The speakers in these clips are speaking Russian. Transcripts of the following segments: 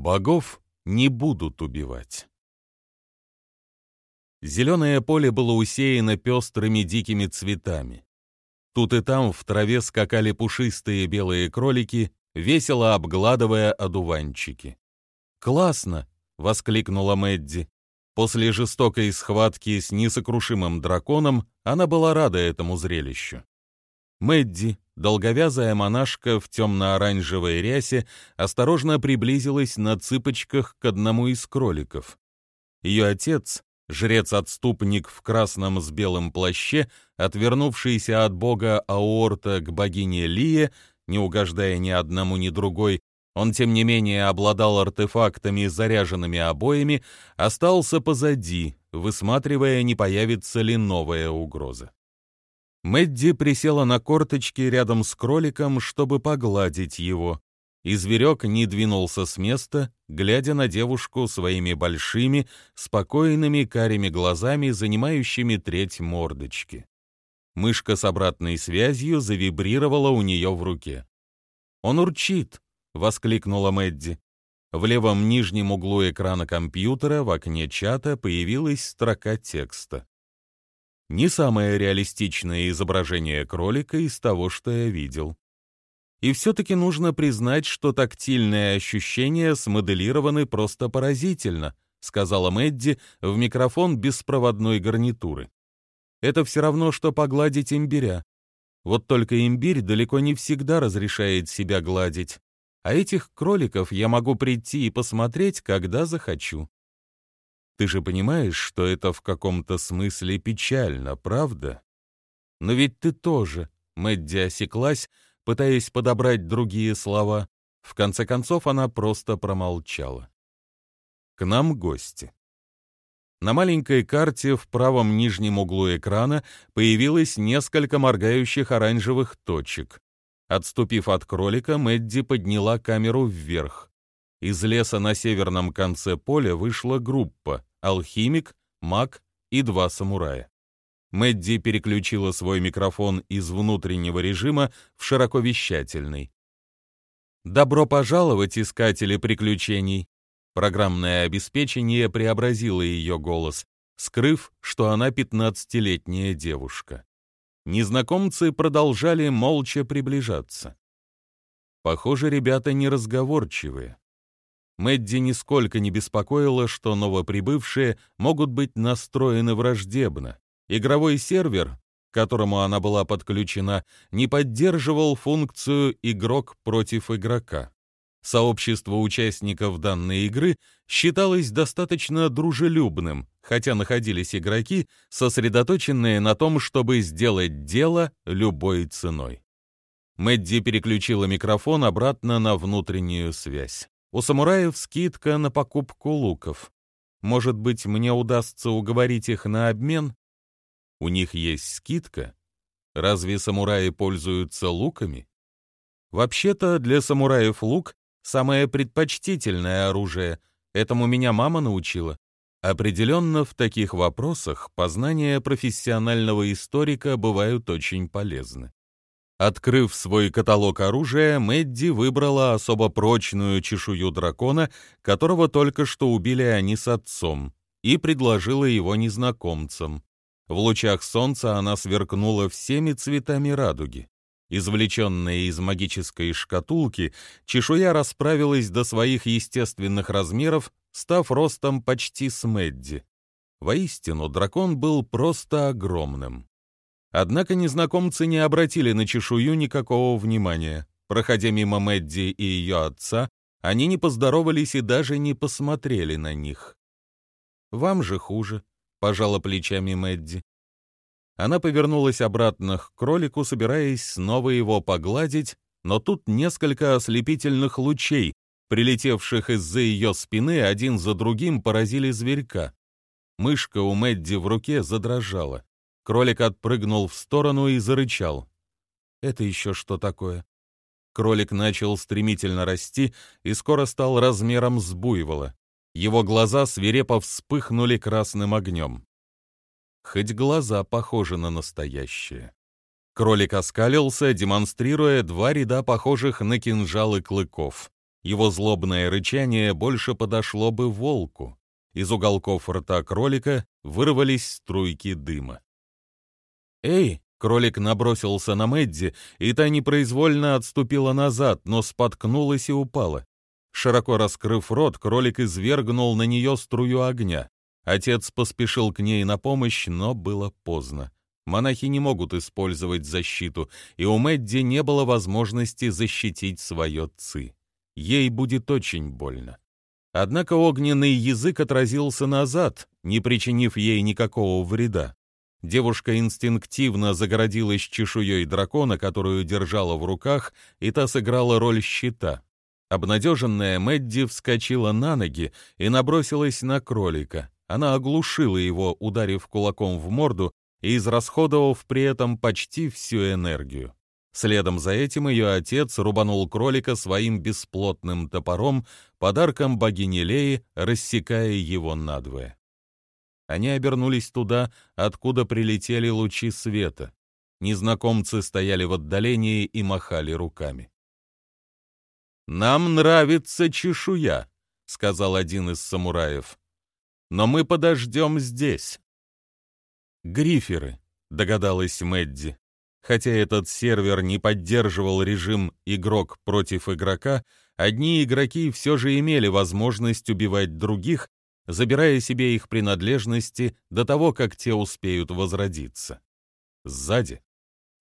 Богов не будут убивать. Зеленое поле было усеяно пестрыми дикими цветами. Тут и там в траве скакали пушистые белые кролики, весело обгладывая одуванчики. «Классно!» — воскликнула Мэдди. После жестокой схватки с несокрушимым драконом она была рада этому зрелищу. Мэдди, долговязая монашка в темно-оранжевой рясе, осторожно приблизилась на цыпочках к одному из кроликов. Ее отец, жрец-отступник в красном с белым плаще, отвернувшийся от бога Аорта к богине Лие, не угождая ни одному, ни другой, он, тем не менее, обладал артефактами, заряженными обоями, остался позади, высматривая, не появится ли новая угроза. Мэдди присела на корточки рядом с кроликом, чтобы погладить его, и зверек не двинулся с места, глядя на девушку своими большими, спокойными карими глазами, занимающими треть мордочки. Мышка с обратной связью завибрировала у нее в руке. «Он урчит!» — воскликнула Мэдди. В левом нижнем углу экрана компьютера в окне чата появилась строка текста. Не самое реалистичное изображение кролика из того, что я видел. И все-таки нужно признать, что тактильные ощущения смоделированы просто поразительно, сказала Мэдди в микрофон беспроводной гарнитуры. Это все равно, что погладить имбиря. Вот только имбирь далеко не всегда разрешает себя гладить. А этих кроликов я могу прийти и посмотреть, когда захочу. Ты же понимаешь, что это в каком-то смысле печально, правда? Но ведь ты тоже, Мэдди осеклась, пытаясь подобрать другие слова. В конце концов она просто промолчала. К нам гости. На маленькой карте в правом нижнем углу экрана появилось несколько моргающих оранжевых точек. Отступив от кролика, Мэдди подняла камеру вверх. Из леса на северном конце поля вышла группа — алхимик, маг и два самурая. Мэдди переключила свой микрофон из внутреннего режима в широковещательный. «Добро пожаловать, искатели приключений!» Программное обеспечение преобразило ее голос, скрыв, что она пятнадцатилетняя девушка. Незнакомцы продолжали молча приближаться. Похоже, ребята неразговорчивые. Мэдди нисколько не беспокоило, что новоприбывшие могут быть настроены враждебно. Игровой сервер, к которому она была подключена, не поддерживал функцию «игрок против игрока» сообщество участников данной игры считалось достаточно дружелюбным, хотя находились игроки, сосредоточенные на том, чтобы сделать дело любой ценой. Мэдди переключила микрофон обратно на внутреннюю связь. У самураев скидка на покупку луков. Может быть, мне удастся уговорить их на обмен? У них есть скидка? Разве самураи пользуются луками? Вообще-то для самураев лук самое предпочтительное оружие. Этому меня мама научила. Определенно, в таких вопросах познания профессионального историка бывают очень полезны. Открыв свой каталог оружия, Мэдди выбрала особо прочную чешую дракона, которого только что убили они с отцом, и предложила его незнакомцам. В лучах солнца она сверкнула всеми цветами радуги. Извлеченная из магической шкатулки, чешуя расправилась до своих естественных размеров, став ростом почти с Мэдди. Воистину, дракон был просто огромным. Однако незнакомцы не обратили на чешую никакого внимания. Проходя мимо Мэдди и ее отца, они не поздоровались и даже не посмотрели на них. «Вам же хуже», — пожала плечами Мэдди. Она повернулась обратно к кролику, собираясь снова его погладить, но тут несколько ослепительных лучей, прилетевших из-за ее спины, один за другим поразили зверька. Мышка у Мэдди в руке задрожала. Кролик отпрыгнул в сторону и зарычал. «Это еще что такое?» Кролик начал стремительно расти и скоро стал размером с буйвола. Его глаза свирепо вспыхнули красным огнем хоть глаза похожи на настоящие. Кролик оскалился, демонстрируя два ряда похожих на кинжалы клыков. Его злобное рычание больше подошло бы волку. Из уголков рта кролика вырвались струйки дыма. «Эй!» — кролик набросился на Мэдди, и та непроизвольно отступила назад, но споткнулась и упала. Широко раскрыв рот, кролик извергнул на нее струю огня. Отец поспешил к ней на помощь, но было поздно. Монахи не могут использовать защиту, и у Мэдди не было возможности защитить свое ци. Ей будет очень больно. Однако огненный язык отразился назад, не причинив ей никакого вреда. Девушка инстинктивно загородилась чешуей дракона, которую держала в руках, и та сыграла роль щита. Обнадеженная Мэдди вскочила на ноги и набросилась на кролика. Она оглушила его, ударив кулаком в морду и израсходовав при этом почти всю энергию. Следом за этим ее отец рубанул кролика своим бесплотным топором, подарком богини Леи, рассекая его надвое. Они обернулись туда, откуда прилетели лучи света. Незнакомцы стояли в отдалении и махали руками. «Нам нравится чешуя», — сказал один из самураев. «Но мы подождем здесь». «Гриферы», — догадалась Мэдди. Хотя этот сервер не поддерживал режим «игрок против игрока», одни игроки все же имели возможность убивать других, забирая себе их принадлежности до того, как те успеют возродиться. Сзади.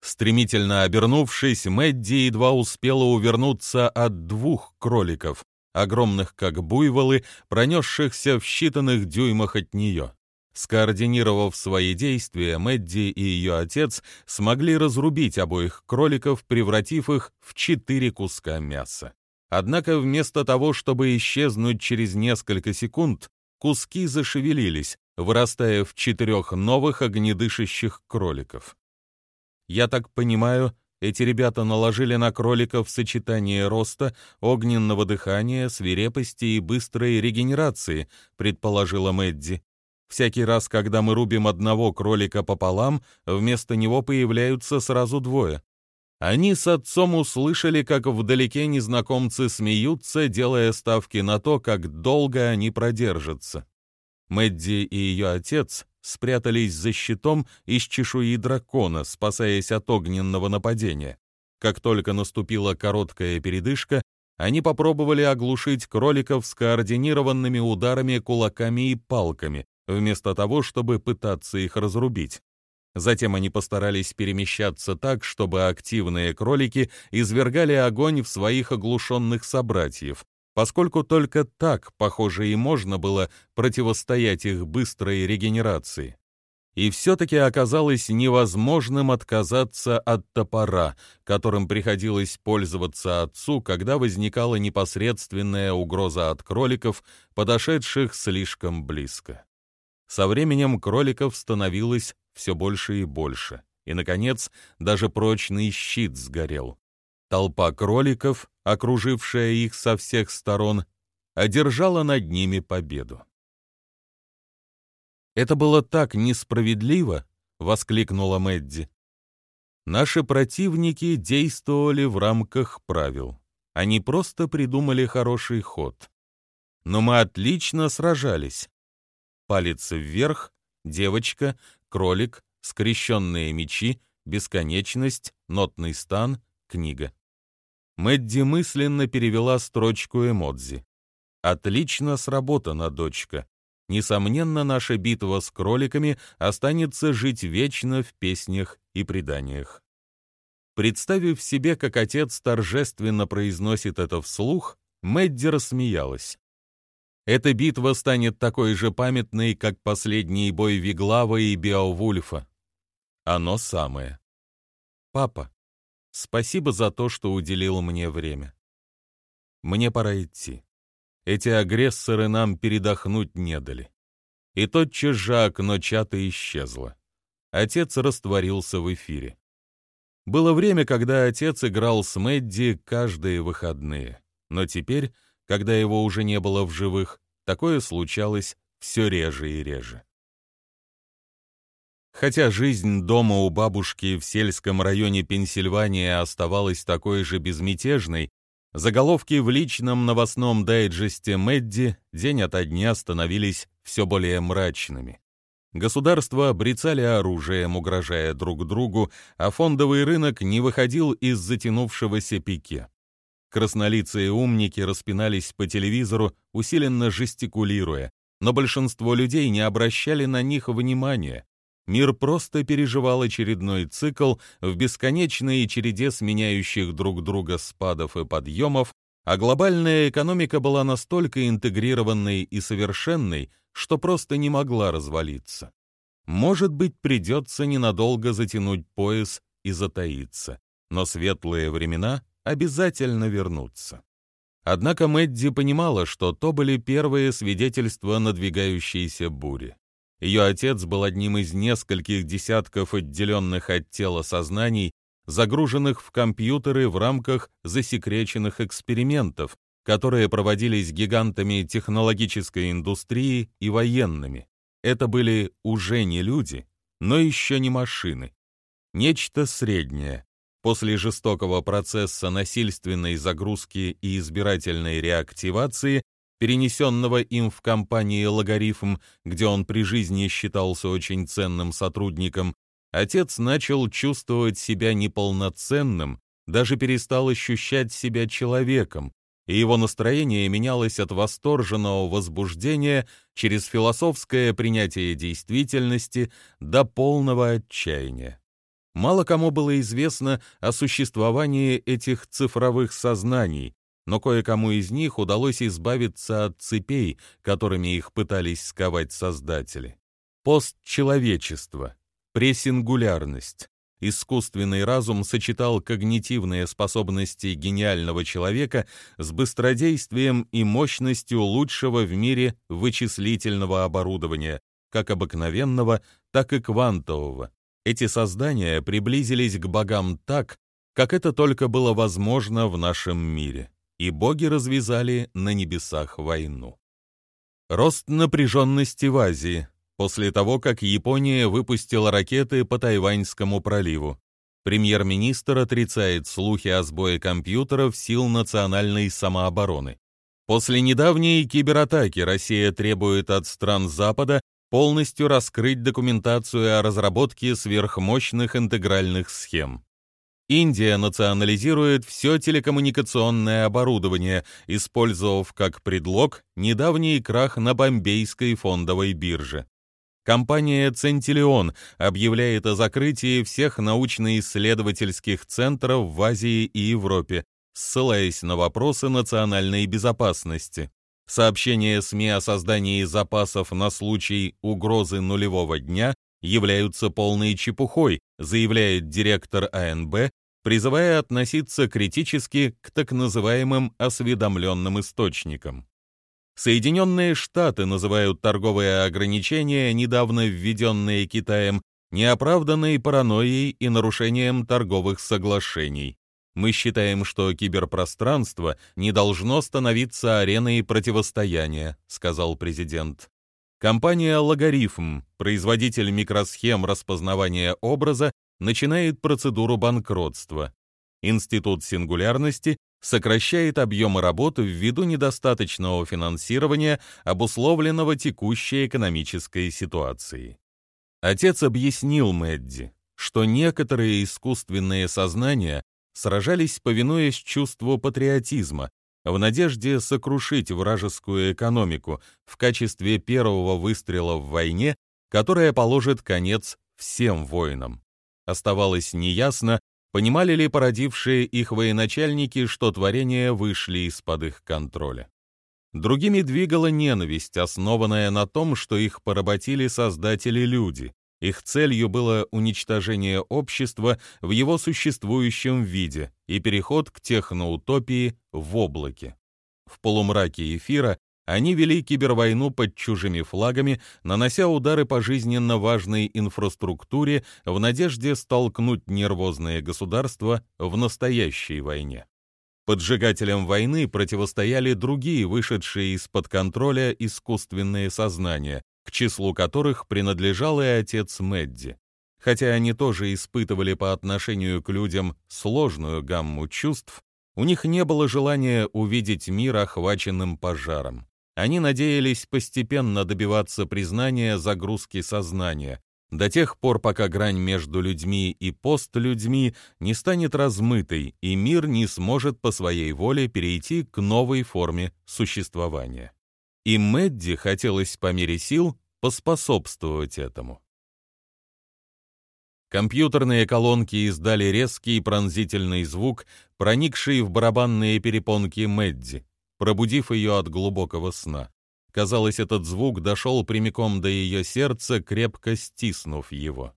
Стремительно обернувшись, Мэдди едва успела увернуться от двух кроликов, огромных как буйволы, пронесшихся в считанных дюймах от нее. Скоординировав свои действия, Мэдди и ее отец смогли разрубить обоих кроликов, превратив их в четыре куска мяса. Однако вместо того, чтобы исчезнуть через несколько секунд, куски зашевелились, вырастая в четырех новых огнедышащих кроликов. Я так понимаю, эти ребята наложили на кроликов сочетание роста, огненного дыхания, свирепости и быстрой регенерации, предположила Мэдди. Всякий раз, когда мы рубим одного кролика пополам, вместо него появляются сразу двое. Они с отцом услышали, как вдалеке незнакомцы смеются, делая ставки на то, как долго они продержатся. Мэдди и ее отец спрятались за щитом из чешуи дракона, спасаясь от огненного нападения. Как только наступила короткая передышка, они попробовали оглушить кроликов скоординированными ударами кулаками и палками, вместо того, чтобы пытаться их разрубить. Затем они постарались перемещаться так, чтобы активные кролики извергали огонь в своих оглушенных собратьев, поскольку только так, похоже, и можно было противостоять их быстрой регенерации. И все-таки оказалось невозможным отказаться от топора, которым приходилось пользоваться отцу, когда возникала непосредственная угроза от кроликов, подошедших слишком близко. Со временем кроликов становилось все больше и больше, и, наконец, даже прочный щит сгорел. Толпа кроликов, окружившая их со всех сторон, одержала над ними победу. «Это было так несправедливо!» — воскликнула Мэдди. «Наши противники действовали в рамках правил. Они просто придумали хороший ход. Но мы отлично сражались палец вверх, девочка, кролик, скрещенные мечи, бесконечность, нотный стан, книга. Мэдди мысленно перевела строчку эмодзи. «Отлично сработано, дочка. Несомненно, наша битва с кроликами останется жить вечно в песнях и преданиях». Представив себе, как отец торжественно произносит это вслух, Мэдди рассмеялась. Эта битва станет такой же памятной, как последний бой Виглава и Беовульфа. Оно самое. Папа, спасибо за то, что уделил мне время. Мне пора идти. Эти агрессоры нам передохнуть не дали. И тотчас же окно чата исчезло. Отец растворился в эфире. Было время, когда отец играл с Мэдди каждые выходные. Но теперь когда его уже не было в живых, такое случалось все реже и реже. Хотя жизнь дома у бабушки в сельском районе Пенсильвании оставалась такой же безмятежной, Заголовки в личном новостном дайджесте Мэдди день ото дня становились все более мрачными. Государства обрицали оружием, угрожая друг другу, а фондовый рынок не выходил из затянувшегося пике. Краснолицые умники распинались по телевизору, усиленно жестикулируя, но большинство людей не обращали на них внимания. Мир просто переживал очередной цикл в бесконечной череде сменяющих друг друга спадов и подъемов, а глобальная экономика была настолько интегрированной и совершенной, что просто не могла развалиться. Может быть, придется ненадолго затянуть пояс и затаиться, но светлые времена обязательно вернутся. Однако Мэдди понимала, что то были первые свидетельства надвигающейся бури. Ее отец был одним из нескольких десятков отделенных от тела сознаний, загруженных в компьютеры в рамках засекреченных экспериментов, которые проводились гигантами технологической индустрии и военными. Это были уже не люди, но еще не машины. Нечто среднее. После жестокого процесса насильственной загрузки и избирательной реактивации перенесенного им в компании «Логарифм», где он при жизни считался очень ценным сотрудником, отец начал чувствовать себя неполноценным, даже перестал ощущать себя человеком, и его настроение менялось от восторженного возбуждения через философское принятие действительности до полного отчаяния. Мало кому было известно о существовании этих цифровых сознаний, но кое-кому из них удалось избавиться от цепей, которыми их пытались сковать создатели. Постчеловечество, пресингулярность. Искусственный разум сочетал когнитивные способности гениального человека с быстродействием и мощностью лучшего в мире вычислительного оборудования, как обыкновенного, так и квантового. Эти создания приблизились к богам так, как это только было возможно в нашем мире и боги развязали на небесах войну. Рост напряженности в Азии после того, как Япония выпустила ракеты по Тайваньскому проливу. Премьер-министр отрицает слухи о сбое компьютеров сил национальной самообороны. После недавней кибератаки Россия требует от стран Запада полностью раскрыть документацию о разработке сверхмощных интегральных схем. Индия национализирует все телекоммуникационное оборудование, использовав как предлог недавний крах на бомбейской фондовой бирже. Компания «Центиллион» объявляет о закрытии всех научно-исследовательских центров в Азии и Европе, ссылаясь на вопросы национальной безопасности. Сообщения СМИ о создании запасов на случай угрозы нулевого дня являются полной чепухой, заявляет директор АНБ, призывая относиться критически к так называемым осведомленным источникам. Соединенные Штаты называют торговые ограничения, недавно введенные Китаем, неоправданной паранойей и нарушением торговых соглашений. Мы считаем, что киберпространство не должно становиться ареной противостояния, сказал президент. Компания «Логарифм», производитель микросхем распознавания образа, начинает процедуру банкротства. Институт сингулярности сокращает объемы работы ввиду недостаточного финансирования, обусловленного текущей экономической ситуацией. Отец объяснил Мэдди, что некоторые искусственные сознания сражались, повинуясь чувству патриотизма, в надежде сокрушить вражескую экономику в качестве первого выстрела в войне, которая положит конец всем войнам. Оставалось неясно, понимали ли породившие их военачальники, что творения вышли из-под их контроля. Другими двигала ненависть, основанная на том, что их поработили создатели-люди, их целью было уничтожение общества в его существующем виде и переход к техноутопии в облаке. В полумраке эфира они вели кибервойну под чужими флагами, нанося удары по жизненно важной инфраструктуре в надежде столкнуть нервозные государства в настоящей войне. Поджигателям войны противостояли другие вышедшие из-под контроля искусственные сознания, к числу которых принадлежал и отец Мэдди. Хотя они тоже испытывали по отношению к людям сложную гамму чувств, У них не было желания увидеть мир охваченным пожаром. Они надеялись постепенно добиваться признания загрузки сознания, до тех пор, пока грань между людьми и постлюдьми не станет размытой, и мир не сможет по своей воле перейти к новой форме существования. И Мэдди хотелось по мере сил поспособствовать этому. Компьютерные колонки издали резкий пронзительный звук, проникший в барабанные перепонки Мэдди, пробудив ее от глубокого сна. Казалось, этот звук дошел прямиком до ее сердца, крепко стиснув его.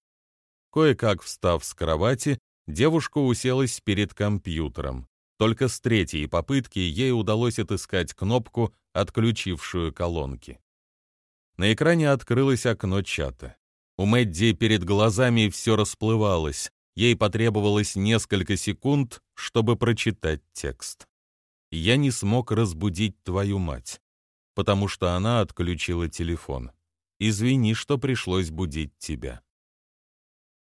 Кое-как встав с кровати, девушка уселась перед компьютером. Только с третьей попытки ей удалось отыскать кнопку, отключившую колонки. На экране открылось окно чата. У Мэдди перед глазами все расплывалось. Ей потребовалось несколько секунд, чтобы прочитать текст. «Я не смог разбудить твою мать потому что она отключила телефон. Извини, что пришлось будить тебя.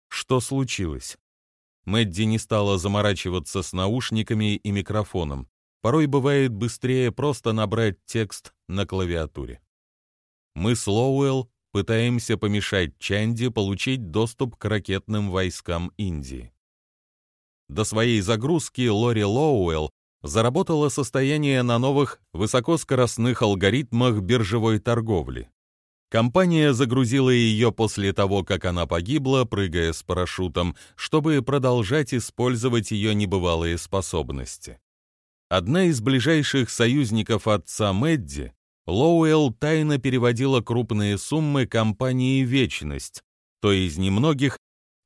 Что случилось? Мэдди не стала заморачиваться с наушниками и микрофоном. Порой бывает быстрее просто набрать текст на клавиатуре. Мы с Лоуэлл пытаемся помешать Чанди получить доступ к ракетным войскам Индии. До своей загрузки Лори Лоуэлл заработала состояние на новых высокоскоростных алгоритмах биржевой торговли. Компания загрузила ее после того, как она погибла, прыгая с парашютом, чтобы продолжать использовать ее небывалые способности. Одна из ближайших союзников отца Мэдди, Лоуэлл тайно переводила крупные суммы компании «Вечность», той из немногих,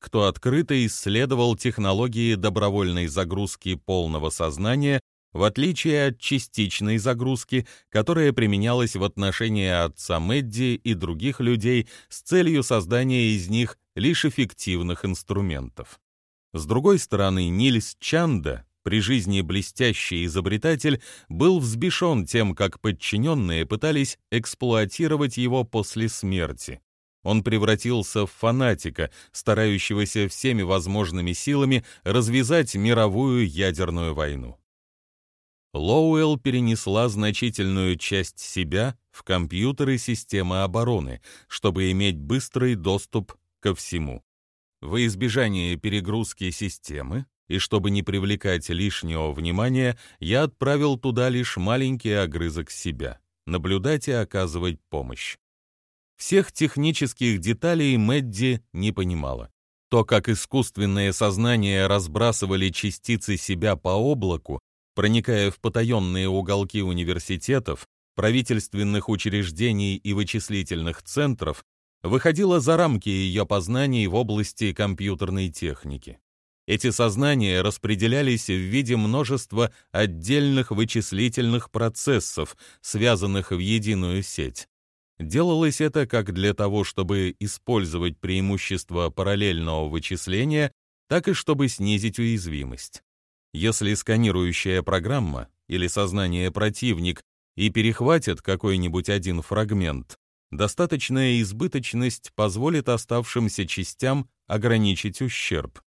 кто открыто исследовал технологии добровольной загрузки полного сознания, в отличие от частичной загрузки, которая применялась в отношении отца Мэдди и других людей с целью создания из них лишь эффективных инструментов. С другой стороны, Нильс Чанда, при жизни блестящий изобретатель, был взбешен тем, как подчиненные пытались эксплуатировать его после смерти. Он превратился в фанатика, старающегося всеми возможными силами развязать мировую ядерную войну. Лоуэлл перенесла значительную часть себя в компьютеры системы обороны, чтобы иметь быстрый доступ ко всему. Во избежание перегрузки системы и чтобы не привлекать лишнего внимания, я отправил туда лишь маленький огрызок себя, наблюдать и оказывать помощь. Всех технических деталей Мэдди не понимала. То, как искусственное сознание разбрасывали частицы себя по облаку, проникая в потаенные уголки университетов, правительственных учреждений и вычислительных центров, выходило за рамки ее познаний в области компьютерной техники. Эти сознания распределялись в виде множества отдельных вычислительных процессов, связанных в единую сеть. Делалось это как для того, чтобы использовать преимущество параллельного вычисления, так и чтобы снизить уязвимость. Если сканирующая программа или сознание противник и перехватит какой-нибудь один фрагмент, достаточная избыточность позволит оставшимся частям ограничить ущерб.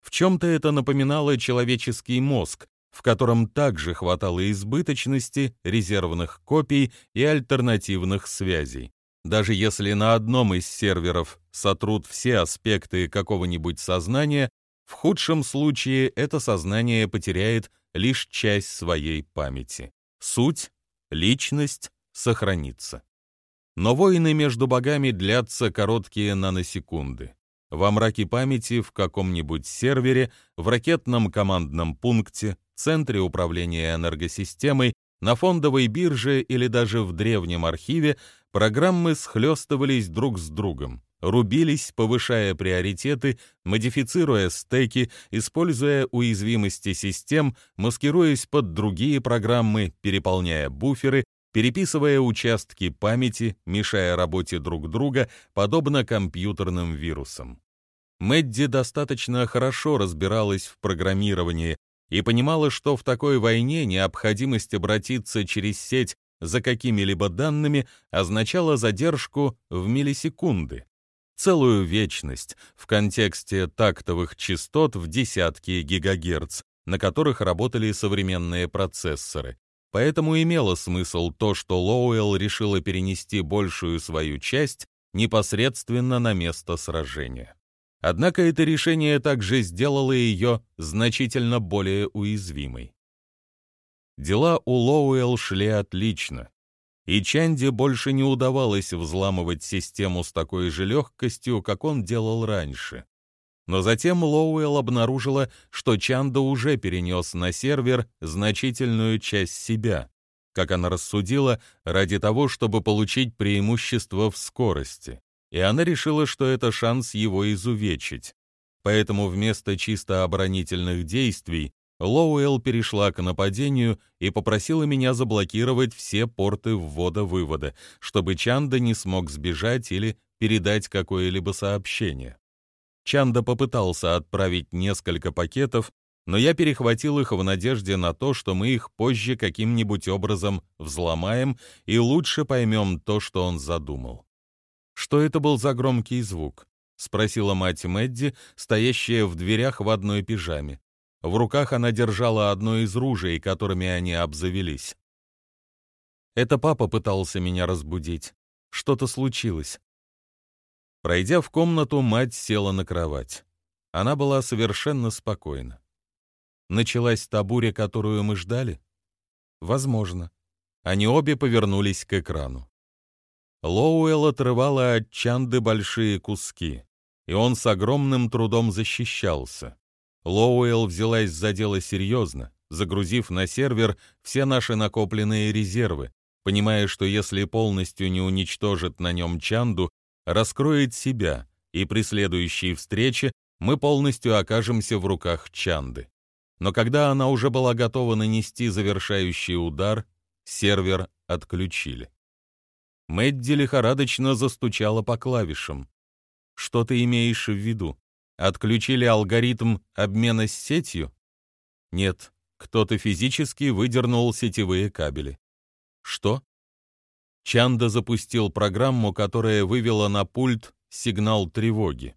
В чем-то это напоминало человеческий мозг, в котором также хватало избыточности, резервных копий и альтернативных связей. Даже если на одном из серверов сотрут все аспекты какого-нибудь сознания, в худшем случае это сознание потеряет лишь часть своей памяти. Суть, личность сохранится. Но войны между богами длятся короткие наносекунды. Во мраке памяти в каком-нибудь сервере, в ракетном командном пункте, центре управления энергосистемой, на фондовой бирже или даже в древнем архиве программы схлестывались друг с другом, рубились, повышая приоритеты, модифицируя стеки, используя уязвимости систем, маскируясь под другие программы, переполняя буферы, переписывая участки памяти, мешая работе друг друга, подобно компьютерным вирусам. Мэдди достаточно хорошо разбиралась в программировании, и понимала, что в такой войне необходимость обратиться через сеть за какими-либо данными означала задержку в миллисекунды, целую вечность в контексте тактовых частот в десятки гигагерц, на которых работали современные процессоры. Поэтому имело смысл то, что Лоуэлл решила перенести большую свою часть непосредственно на место сражения. Однако это решение также сделало ее значительно более уязвимой. Дела у Лоуэлл шли отлично, и Чанди больше не удавалось взламывать систему с такой же легкостью, как он делал раньше. Но затем Лоуэлл обнаружила, что Чанда уже перенес на сервер значительную часть себя, как она рассудила, ради того, чтобы получить преимущество в скорости. И она решила, что это шанс его изувечить. Поэтому вместо чисто оборонительных действий Лоуэлл перешла к нападению и попросила меня заблокировать все порты ввода-вывода, чтобы Чанда не смог сбежать или передать какое-либо сообщение. Чанда попытался отправить несколько пакетов, но я перехватил их в надежде на то, что мы их позже каким-нибудь образом взломаем и лучше поймем то, что он задумал. «Что это был за громкий звук?» — спросила мать Мэдди, стоящая в дверях в одной пижаме. В руках она держала одно из ружей, которыми они обзавелись. «Это папа пытался меня разбудить. Что-то случилось». Пройдя в комнату, мать села на кровать. Она была совершенно спокойна. Началась та буря, которую мы ждали? Возможно. Они обе повернулись к экрану. Лоуэлл отрывала от Чанды большие куски, и он с огромным трудом защищался. Лоуэлл взялась за дело серьезно, загрузив на сервер все наши накопленные резервы, понимая, что если полностью не уничтожит на нем Чанду, раскроет себя, и при следующей встрече мы полностью окажемся в руках Чанды но когда она уже была готова нанести завершающий удар, сервер отключили. Мэдди лихорадочно застучала по клавишам. «Что ты имеешь в виду? Отключили алгоритм обмена с сетью?» «Нет, кто-то физически выдернул сетевые кабели». «Что?» Чанда запустил программу, которая вывела на пульт сигнал тревоги.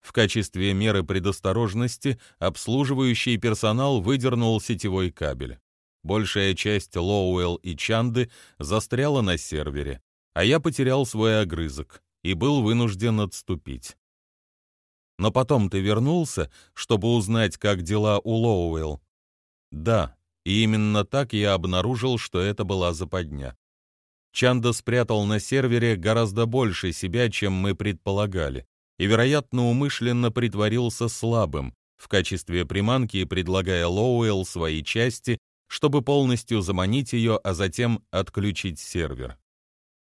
В качестве меры предосторожности обслуживающий персонал выдернул сетевой кабель. Большая часть Лоуэлл и Чанды застряла на сервере, а я потерял свой огрызок и был вынужден отступить. Но потом ты вернулся, чтобы узнать, как дела у Лоуэлл. Да, и именно так я обнаружил, что это была западня. Чанда спрятал на сервере гораздо больше себя, чем мы предполагали и, вероятно, умышленно притворился слабым, в качестве приманки предлагая Лоуэлл свои части, чтобы полностью заманить ее, а затем отключить сервер.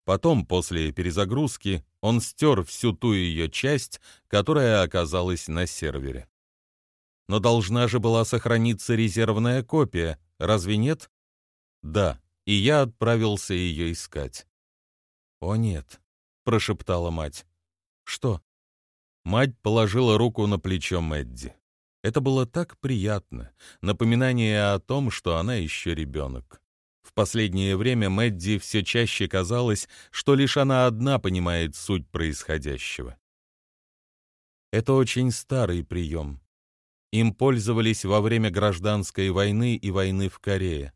Потом, после перезагрузки, он стер всю ту ее часть, которая оказалась на сервере. Но должна же была сохраниться резервная копия, разве нет? Да, и я отправился ее искать. «О нет», — прошептала мать. «Что?» Мать положила руку на плечо Мэдди. Это было так приятно, напоминание о том, что она еще ребенок. В последнее время Мэдди все чаще казалось, что лишь она одна понимает суть происходящего. Это очень старый прием. Им пользовались во время гражданской войны и войны в Корее.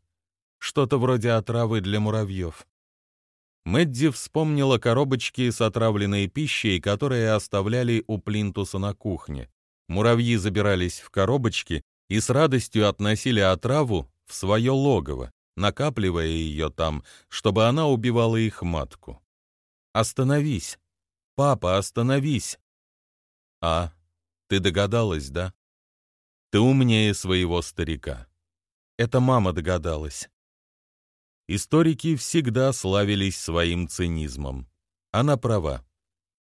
Что-то вроде отравы для муравьев. Мэдди вспомнила коробочки с отравленной пищей, которые оставляли у плинтуса на кухне. Муравьи забирались в коробочки и с радостью относили отраву в свое логово, накапливая ее там, чтобы она убивала их матку. «Остановись! Папа, остановись!» «А, ты догадалась, да? Ты умнее своего старика. Это мама догадалась. Историки всегда славились своим цинизмом. Она права.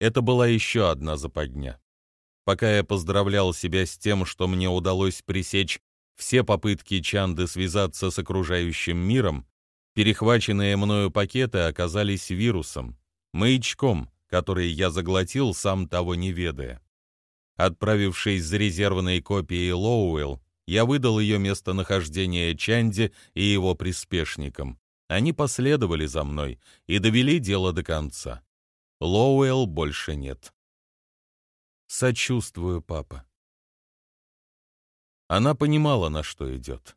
Это была еще одна западня. Пока я поздравлял себя с тем, что мне удалось пресечь все попытки Чанды связаться с окружающим миром, перехваченные мною пакеты оказались вирусом, маячком, который я заглотил, сам того не ведая. Отправившись за резервной копией Лоуэлл, я выдал ее местонахождение Чанди и его приспешникам. Они последовали за мной и довели дело до конца. Лоуэлл больше нет. Сочувствую, папа. Она понимала, на что идет.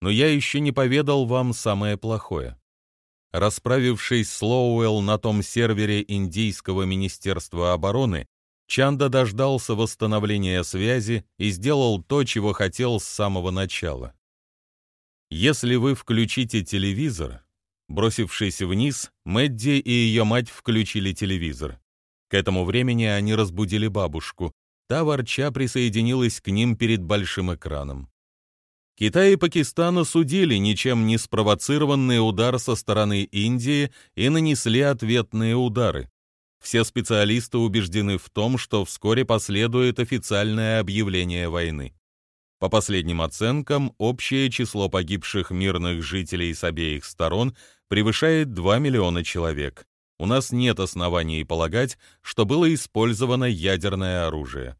Но я еще не поведал вам самое плохое. Расправившись с Лоуэлл на том сервере Индийского министерства обороны, Чанда дождался восстановления связи и сделал то, чего хотел с самого начала. Если вы включите телевизор, бросившись вниз, Мэдди и ее мать включили телевизор. К этому времени они разбудили бабушку. Та ворча присоединилась к ним перед большим экраном. Китай и Пакистан осудили ничем не спровоцированный удар со стороны Индии и нанесли ответные удары. Все специалисты убеждены в том, что вскоре последует официальное объявление войны. По последним оценкам, общее число погибших мирных жителей с обеих сторон превышает 2 миллиона человек. У нас нет оснований полагать, что было использовано ядерное оружие.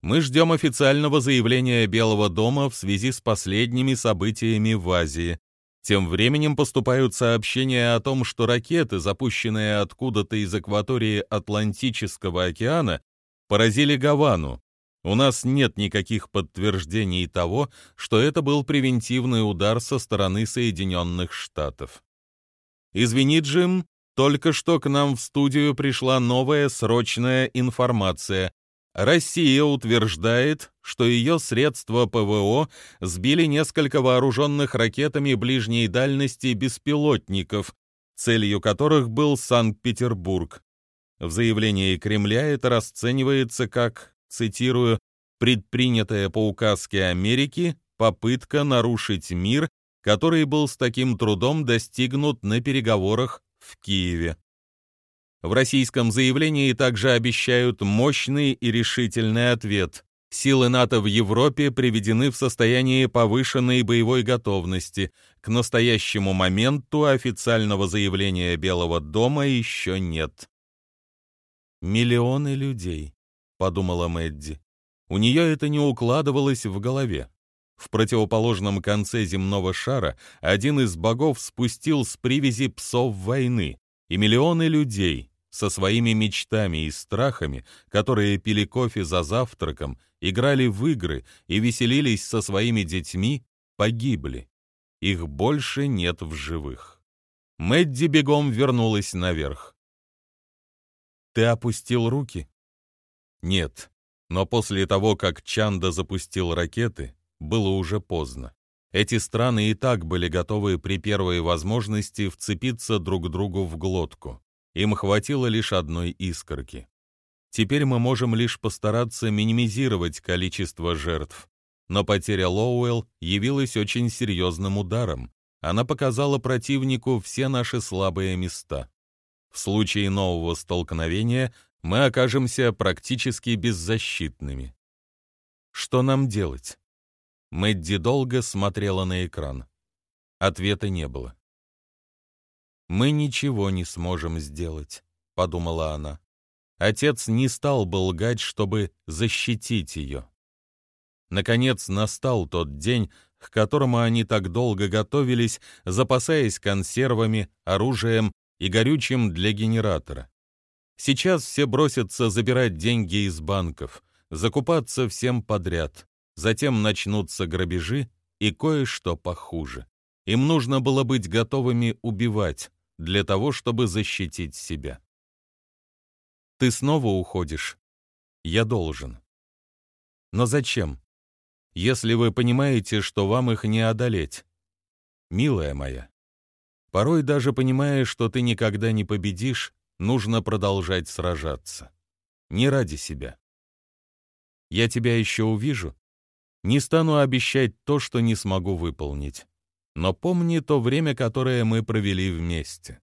Мы ждем официального заявления Белого дома в связи с последними событиями в Азии, тем временем поступают сообщения о том, что ракеты, запущенные откуда-то из акватории Атлантического океана, поразили Гавану. У нас нет никаких подтверждений того, что это был превентивный удар со стороны Соединенных Штатов. Извини, Джим, только что к нам в студию пришла новая срочная информация. Россия утверждает, что ее средства ПВО сбили несколько вооруженных ракетами ближней дальности беспилотников, целью которых был Санкт-Петербург. В заявлении Кремля это расценивается как, цитирую, «предпринятая по указке Америки попытка нарушить мир, который был с таким трудом достигнут на переговорах в Киеве». В российском заявлении также обещают мощный и решительный ответ. Силы НАТО в Европе приведены в состояние повышенной боевой готовности. К настоящему моменту официального заявления Белого дома еще нет. «Миллионы людей», — подумала Мэдди. У нее это не укладывалось в голове. В противоположном конце земного шара один из богов спустил с привязи псов войны, и миллионы людей со своими мечтами и страхами, которые пили кофе за завтраком, играли в игры и веселились со своими детьми, погибли. Их больше нет в живых. Мэдди бегом вернулась наверх. «Ты опустил руки?» «Нет, но после того, как Чанда запустил ракеты, было уже поздно. Эти страны и так были готовы при первой возможности вцепиться друг другу в глотку. Им хватило лишь одной искорки. Теперь мы можем лишь постараться минимизировать количество жертв. Но потеря Лоуэлл явилась очень серьезным ударом. Она показала противнику все наши слабые места. В случае нового столкновения мы окажемся практически беззащитными. Что нам делать? Мэдди долго смотрела на экран. Ответа не было. «Мы ничего не сможем сделать», — подумала она. Отец не стал бы лгать, чтобы защитить ее. Наконец настал тот день, к которому они так долго готовились, запасаясь консервами, оружием и горючим для генератора. Сейчас все бросятся забирать деньги из банков, закупаться всем подряд. Затем начнутся грабежи и кое-что похуже. Им нужно было быть готовыми убивать для того, чтобы защитить себя. Ты снова уходишь? Я должен. Но зачем? Если вы понимаете, что вам их не одолеть. Милая моя, порой даже понимая, что ты никогда не победишь, нужно продолжать сражаться. Не ради себя. Я тебя еще увижу, не стану обещать то, что не смогу выполнить. Но помни то время, которое мы провели вместе.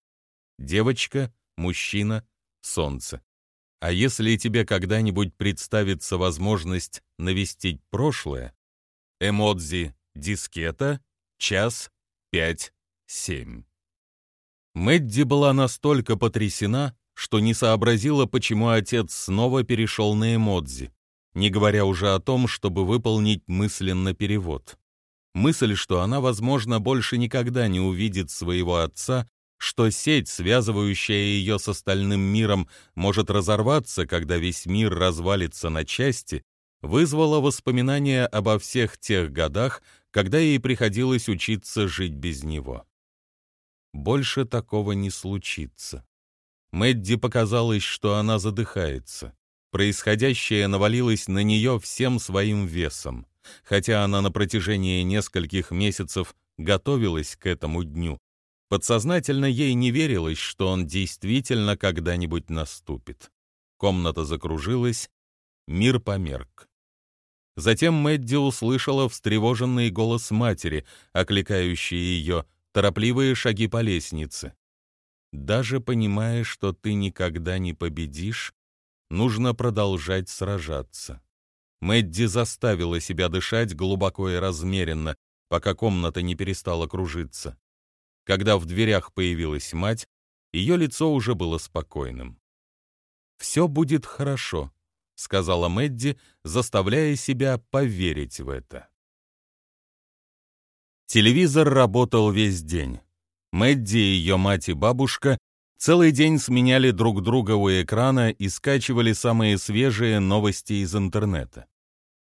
Девочка, мужчина, солнце. А если тебе когда-нибудь представится возможность навестить прошлое, эмодзи дискета, час, пять, семь. Мэдди была настолько потрясена, что не сообразила, почему отец снова перешел на эмодзи не говоря уже о том, чтобы выполнить мысленно перевод. Мысль, что она, возможно, больше никогда не увидит своего отца, что сеть, связывающая ее с остальным миром, может разорваться, когда весь мир развалится на части, вызвало воспоминания обо всех тех годах, когда ей приходилось учиться жить без него. Больше такого не случится. Мэдди показалось, что она задыхается. Происходящее навалилось на нее всем своим весом. Хотя она на протяжении нескольких месяцев готовилась к этому дню, подсознательно ей не верилось, что он действительно когда-нибудь наступит. Комната закружилась, мир померк. Затем Мэдди услышала встревоженный голос матери, окликающий ее, торопливые шаги по лестнице. «Даже понимая, что ты никогда не победишь, нужно продолжать сражаться». Мэдди заставила себя дышать глубоко и размеренно, пока комната не перестала кружиться. Когда в дверях появилась мать, ее лицо уже было спокойным. «Все будет хорошо», — сказала Мэдди, заставляя себя поверить в это. Телевизор работал весь день. Мэдди, ее мать и бабушка целый день сменяли друг друга у экрана и скачивали самые свежие новости из интернета.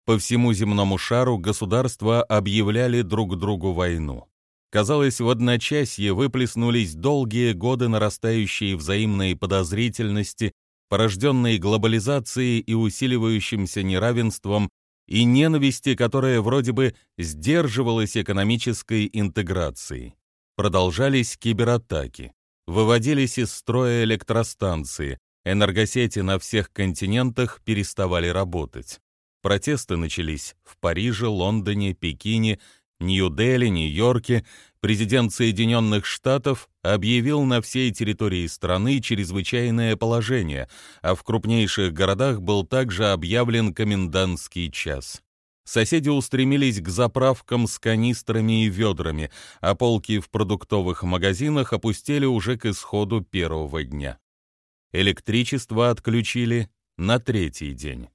По всему земному шару государства объявляли друг другу войну. Казалось, в одночасье выплеснулись долгие годы нарастающей взаимной подозрительности, порожденной глобализацией и усиливающимся неравенством, и ненависти, которая вроде бы сдерживалась экономической интеграцией. Продолжались кибератаки, выводились из строя электростанции, энергосети на всех континентах переставали работать. Протесты начались в Париже, Лондоне, Пекине, Нью-Дели, Нью-Йорке. Президент Соединенных Штатов объявил на всей территории страны чрезвычайное положение, а в крупнейших городах был также объявлен комендантский час. Соседи устремились к заправкам с канистрами и ведрами, а полки в продуктовых магазинах опустили уже к исходу первого дня. Электричество отключили на третий день.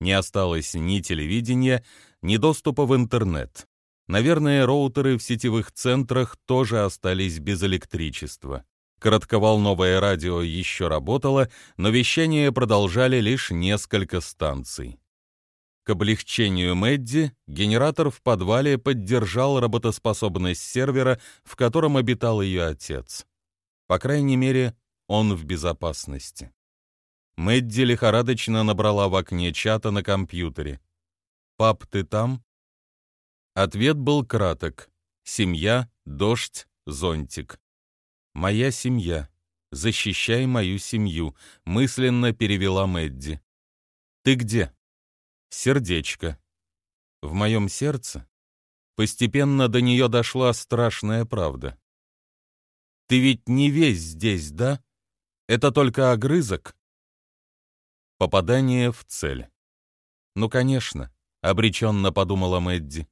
Не осталось ни телевидения, ни доступа в интернет. Наверное, роутеры в сетевых центрах тоже остались без электричества. Коротковолновое радио еще работало, но вещание продолжали лишь несколько станций. К облегчению Мэдди генератор в подвале поддержал работоспособность сервера, в котором обитал ее отец. По крайней мере, он в безопасности. Мэдди лихорадочно набрала в окне чата на компьютере. «Пап, ты там?» Ответ был краток. «Семья, дождь, зонтик». «Моя семья. Защищай мою семью», — мысленно перевела Мэдди. «Ты где?» «Сердечко». В моем сердце постепенно до нее дошла страшная правда. «Ты ведь не весь здесь, да? Это только огрызок?» Попадание в цель. Ну, конечно, обреченно подумала Мэдди.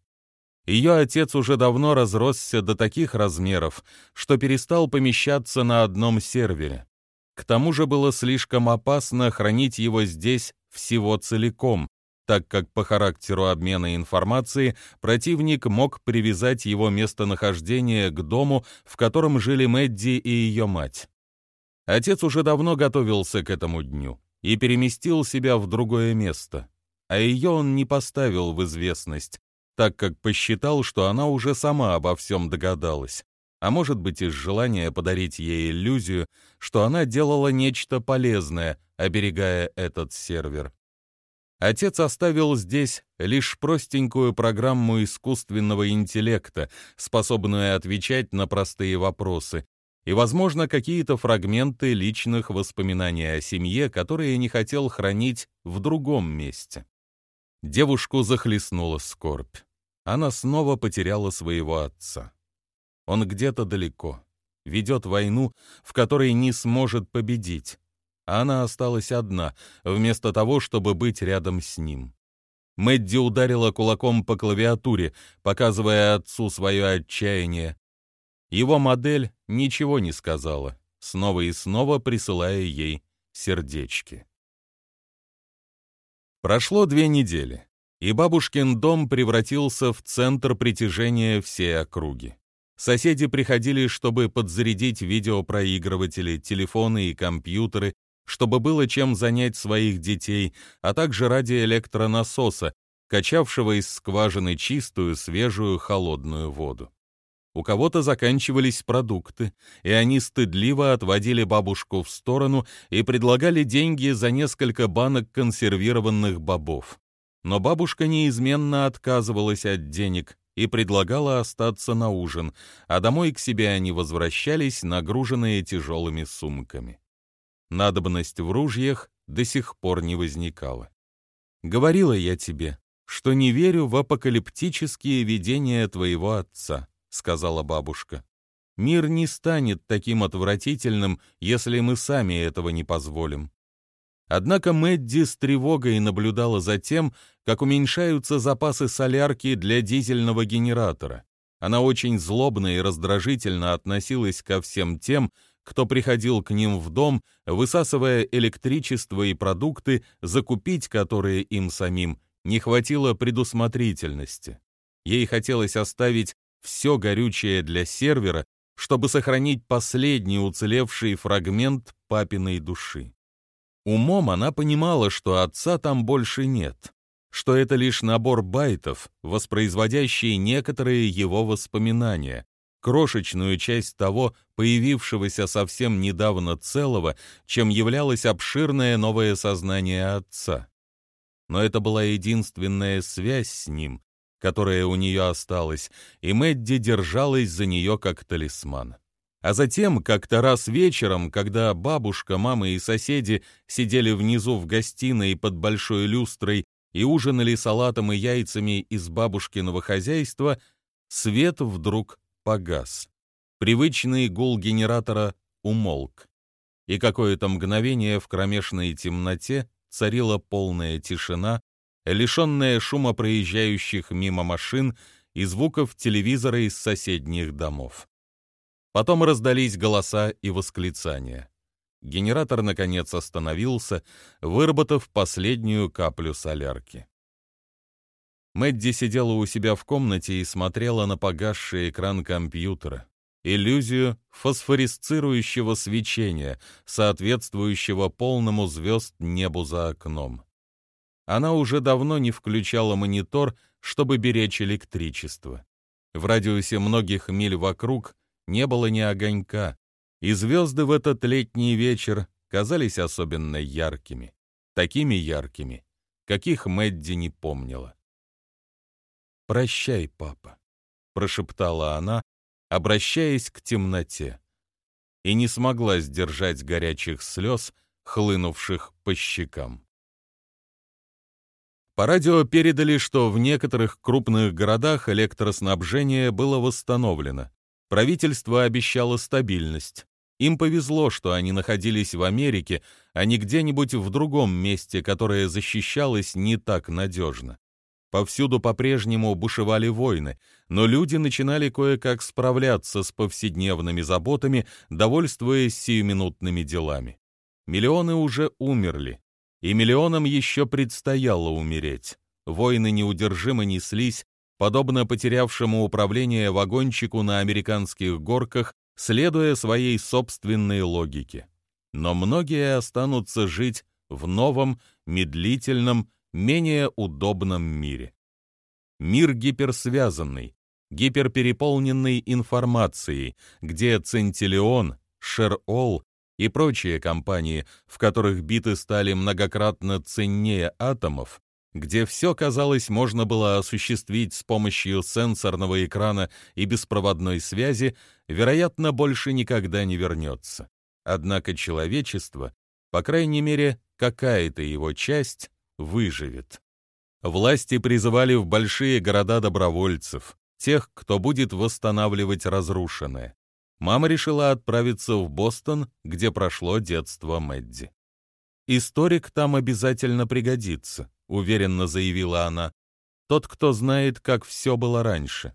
Ее отец уже давно разросся до таких размеров, что перестал помещаться на одном сервере. К тому же было слишком опасно хранить его здесь всего целиком, так как по характеру обмена информации противник мог привязать его местонахождение к дому, в котором жили Мэдди и ее мать. Отец уже давно готовился к этому дню и переместил себя в другое место, а ее он не поставил в известность, так как посчитал, что она уже сама обо всем догадалась, а может быть из желания подарить ей иллюзию, что она делала нечто полезное, оберегая этот сервер. Отец оставил здесь лишь простенькую программу искусственного интеллекта, способную отвечать на простые вопросы, и, возможно, какие-то фрагменты личных воспоминаний о семье, которые не хотел хранить в другом месте. Девушку захлестнула скорбь. Она снова потеряла своего отца. Он где-то далеко, ведет войну, в которой не сможет победить. А она осталась одна, вместо того, чтобы быть рядом с ним. Мэдди ударила кулаком по клавиатуре, показывая отцу свое отчаяние, его модель ничего не сказала, снова и снова присылая ей сердечки. Прошло две недели, и бабушкин дом превратился в центр притяжения всей округи. Соседи приходили, чтобы подзарядить видеопроигрыватели, телефоны и компьютеры, чтобы было чем занять своих детей, а также ради электронасоса, качавшего из скважины чистую, свежую, холодную воду. У кого-то заканчивались продукты, и они стыдливо отводили бабушку в сторону и предлагали деньги за несколько банок консервированных бобов. Но бабушка неизменно отказывалась от денег и предлагала остаться на ужин, а домой к себе они возвращались, нагруженные тяжелыми сумками. Надобность в ружьях до сих пор не возникала. «Говорила я тебе, что не верю в апокалиптические видения твоего отца», сказала бабушка. Мир не станет таким отвратительным, если мы сами этого не позволим. Однако Мэдди с тревогой наблюдала за тем, как уменьшаются запасы солярки для дизельного генератора. Она очень злобно и раздражительно относилась ко всем тем, кто приходил к ним в дом, высасывая электричество и продукты, закупить которые им самим не хватило предусмотрительности. Ей хотелось оставить все горючее для сервера, чтобы сохранить последний уцелевший фрагмент папиной души. Умом она понимала, что отца там больше нет, что это лишь набор байтов, воспроизводящий некоторые его воспоминания, крошечную часть того, появившегося совсем недавно целого, чем являлось обширное новое сознание отца. Но это была единственная связь с ним, которая у нее осталась, и Мэдди держалась за нее как талисман. А затем, как-то раз вечером, когда бабушка, мама и соседи сидели внизу в гостиной под большой люстрой и ужинали салатом и яйцами из бабушкиного хозяйства, свет вдруг погас. Привычный гул генератора умолк. И какое-то мгновение в кромешной темноте царила полная тишина, лишенная шума проезжающих мимо машин и звуков телевизора из соседних домов. Потом раздались голоса и восклицания. Генератор, наконец, остановился, выработав последнюю каплю солярки. Мэдди сидела у себя в комнате и смотрела на погасший экран компьютера, иллюзию фосфорисцирующего свечения, соответствующего полному звезд небу за окном она уже давно не включала монитор, чтобы беречь электричество. В радиусе многих миль вокруг не было ни огонька, и звезды в этот летний вечер казались особенно яркими, такими яркими, каких Мэдди не помнила. «Прощай, папа», — прошептала она, обращаясь к темноте, и не смогла сдержать горячих слез, хлынувших по щекам. По радио передали, что в некоторых крупных городах электроснабжение было восстановлено. Правительство обещало стабильность. Им повезло, что они находились в Америке, а не где-нибудь в другом месте, которое защищалось не так надежно. Повсюду по-прежнему бушевали войны, но люди начинали кое-как справляться с повседневными заботами, довольствуясь сиюминутными делами. Миллионы уже умерли, и миллионам еще предстояло умереть. Войны неудержимо неслись, подобно потерявшему управление вагончику на американских горках, следуя своей собственной логике. Но многие останутся жить в новом, медлительном, менее удобном мире. Мир гиперсвязанный, гиперпереполненный информацией, где Центиллион, Шер-Ол и прочие компании, в которых биты стали многократно ценнее атомов, где все, казалось, можно было осуществить с помощью сенсорного экрана и беспроводной связи, вероятно, больше никогда не вернется. Однако человечество, по крайней мере, какая-то его часть, выживет. Власти призывали в большие города добровольцев, тех, кто будет восстанавливать разрушенное мама решила отправиться в Бостон, где прошло детство Мэдди. «Историк там обязательно пригодится», — уверенно заявила она. «Тот, кто знает, как все было раньше».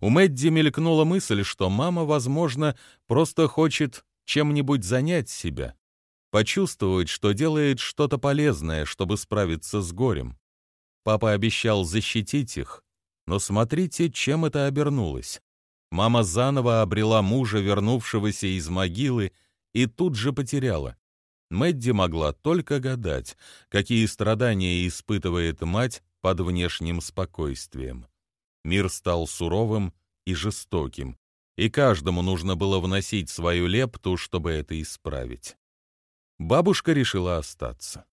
У Мэдди мелькнула мысль, что мама, возможно, просто хочет чем-нибудь занять себя, почувствовать, что делает что-то полезное, чтобы справиться с горем. Папа обещал защитить их, но смотрите, чем это обернулось. Мама заново обрела мужа, вернувшегося из могилы, и тут же потеряла. Мэдди могла только гадать, какие страдания испытывает мать под внешним спокойствием. Мир стал суровым и жестоким, и каждому нужно было вносить свою лепту, чтобы это исправить. Бабушка решила остаться.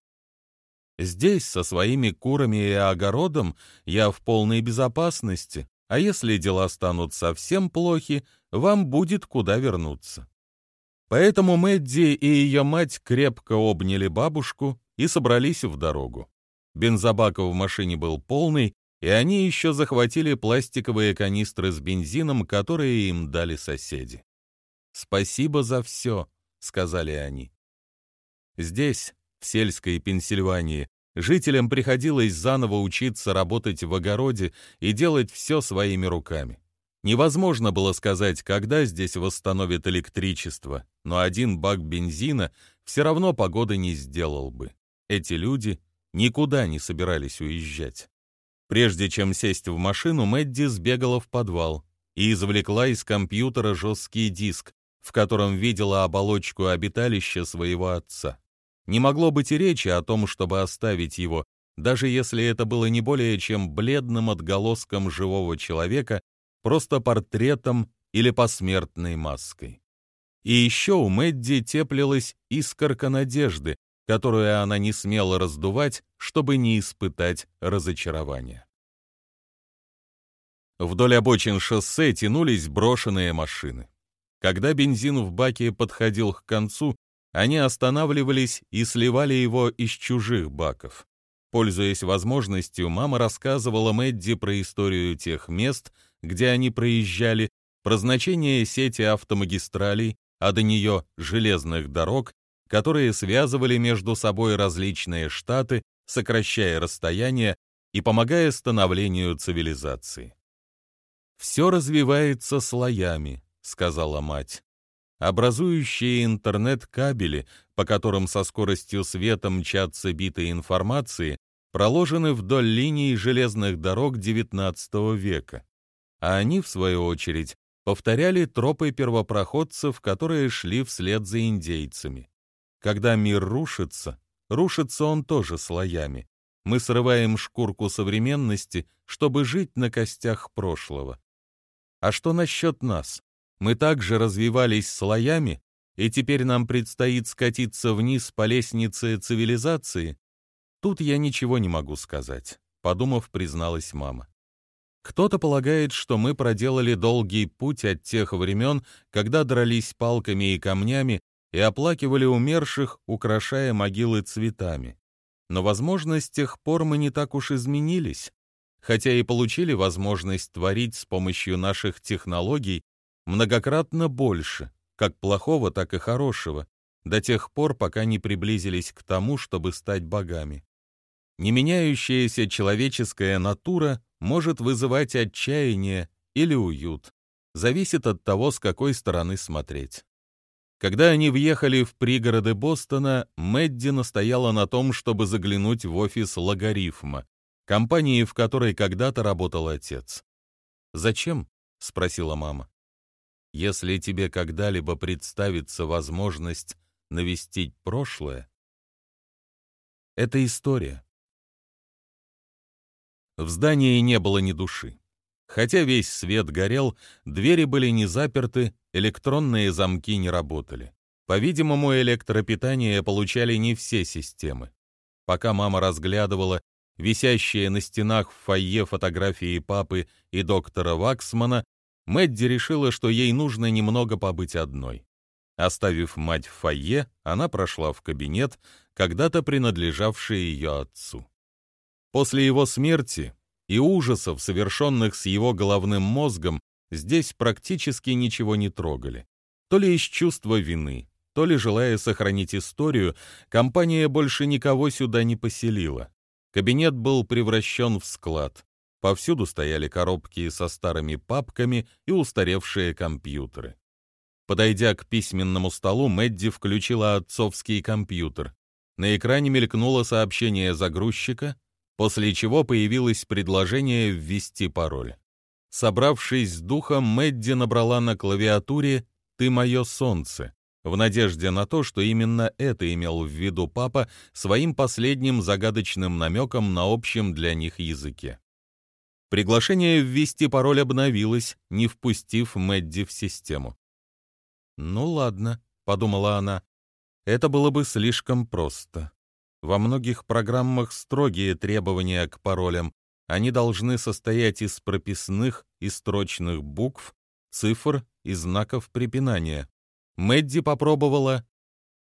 Здесь, со своими курами и огородом, я в полной безопасности, а если дела станут совсем плохи, вам будет куда вернуться. Поэтому Мэдди и ее мать крепко обняли бабушку и собрались в дорогу. Бензобак в машине был полный, и они еще захватили пластиковые канистры с бензином, которые им дали соседи. «Спасибо за все», — сказали они. Здесь, в сельской Пенсильвании, жителям приходилось заново учиться работать в огороде и делать все своими руками. Невозможно было сказать, когда здесь восстановят электричество, но один бак бензина все равно погоды не сделал бы. Эти люди никуда не собирались уезжать. Прежде чем сесть в машину, Мэдди сбегала в подвал и извлекла из компьютера жесткий диск, в котором видела оболочку обиталища своего отца. Не могло быть и речи о том, чтобы оставить его, даже если это было не более чем бледным отголоском живого человека, просто портретом или посмертной маской. И еще у Мэдди теплилась искорка надежды, которую она не смела раздувать, чтобы не испытать разочарования. Вдоль обочин шоссе тянулись брошенные машины. Когда бензин в баке подходил к концу, они останавливались и сливали его из чужих баков. Пользуясь возможностью, мама рассказывала Мэдди про историю тех мест, где они проезжали, про значение сети автомагистралей, а до нее железных дорог, которые связывали между собой различные штаты, сокращая расстояние и помогая становлению цивилизации. «Все развивается слоями», — сказала мать образующие интернет-кабели, по которым со скоростью света мчатся биты информации, проложены вдоль линий железных дорог XIX века, а они, в свою очередь, повторяли тропы первопроходцев, которые шли вслед за индейцами. Когда мир рушится, рушится он тоже слоями. Мы срываем шкурку современности, чтобы жить на костях прошлого. А что насчет нас? Мы также развивались слоями, и теперь нам предстоит скатиться вниз по лестнице цивилизации? Тут я ничего не могу сказать, подумав, призналась мама. Кто-то полагает, что мы проделали долгий путь от тех времен, когда дрались палками и камнями и оплакивали умерших, украшая могилы цветами. Но, возможно, с тех пор мы не так уж изменились, хотя и получили возможность творить с помощью наших технологий многократно больше, как плохого, так и хорошего, до тех пор, пока не приблизились к тому, чтобы стать богами. Не меняющаяся человеческая натура может вызывать отчаяние или уют, зависит от того, с какой стороны смотреть. Когда они въехали в пригороды Бостона, Мэдди настояла на том, чтобы заглянуть в офис логарифма, компании, в которой когда-то работал отец. «Зачем?» — спросила мама. Если тебе когда-либо представится возможность навестить прошлое, это история. В здании не было ни души. Хотя весь свет горел, двери были не заперты, электронные замки не работали. По-видимому, электропитание получали не все системы. Пока мама разглядывала висящие на стенах в фойе фотографии папы и доктора Ваксмана, Мэдди решила, что ей нужно немного побыть одной. Оставив мать в фойе, она прошла в кабинет, когда-то принадлежавший ее отцу. После его смерти и ужасов, совершенных с его головным мозгом, здесь практически ничего не трогали. То ли из чувства вины, то ли желая сохранить историю, компания больше никого сюда не поселила. Кабинет был превращен в склад. Повсюду стояли коробки со старыми папками и устаревшие компьютеры. Подойдя к письменному столу, Мэдди включила отцовский компьютер. На экране мелькнуло сообщение загрузчика, после чего появилось предложение ввести пароль. Собравшись с духом, Мэдди набрала на клавиатуре «Ты мое солнце», в надежде на то, что именно это имел в виду папа своим последним загадочным намеком на общем для них языке. Приглашение ввести пароль обновилось, не впустив Мэдди в систему. «Ну ладно», — подумала она, — «это было бы слишком просто. Во многих программах строгие требования к паролям. Они должны состоять из прописных и строчных букв, цифр и знаков препинания. Мэдди попробовала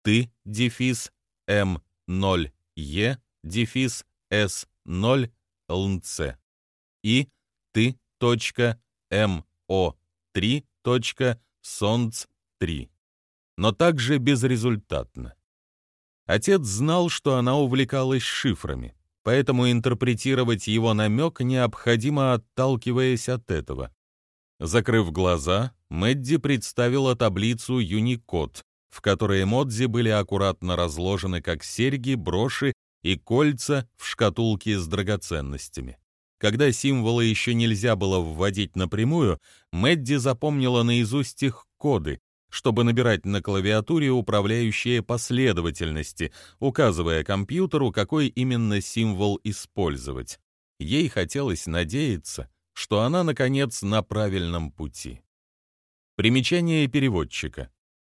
«ты» дефис М0Е дефис С0 ЛНЦ и «ты» точка МО3 точка СОНЦ 3. Но также безрезультатно. Отец знал, что она увлекалась шифрами, поэтому интерпретировать его намек необходимо, отталкиваясь от этого. Закрыв глаза, Мэдди представила таблицу Unicode, в которой эмодзи были аккуратно разложены как серьги, броши и кольца в шкатулке с драгоценностями. Когда символы еще нельзя было вводить напрямую, Мэдди запомнила наизусть их коды, чтобы набирать на клавиатуре управляющие последовательности, указывая компьютеру, какой именно символ использовать. Ей хотелось надеяться, что она, наконец, на правильном пути. Примечание переводчика.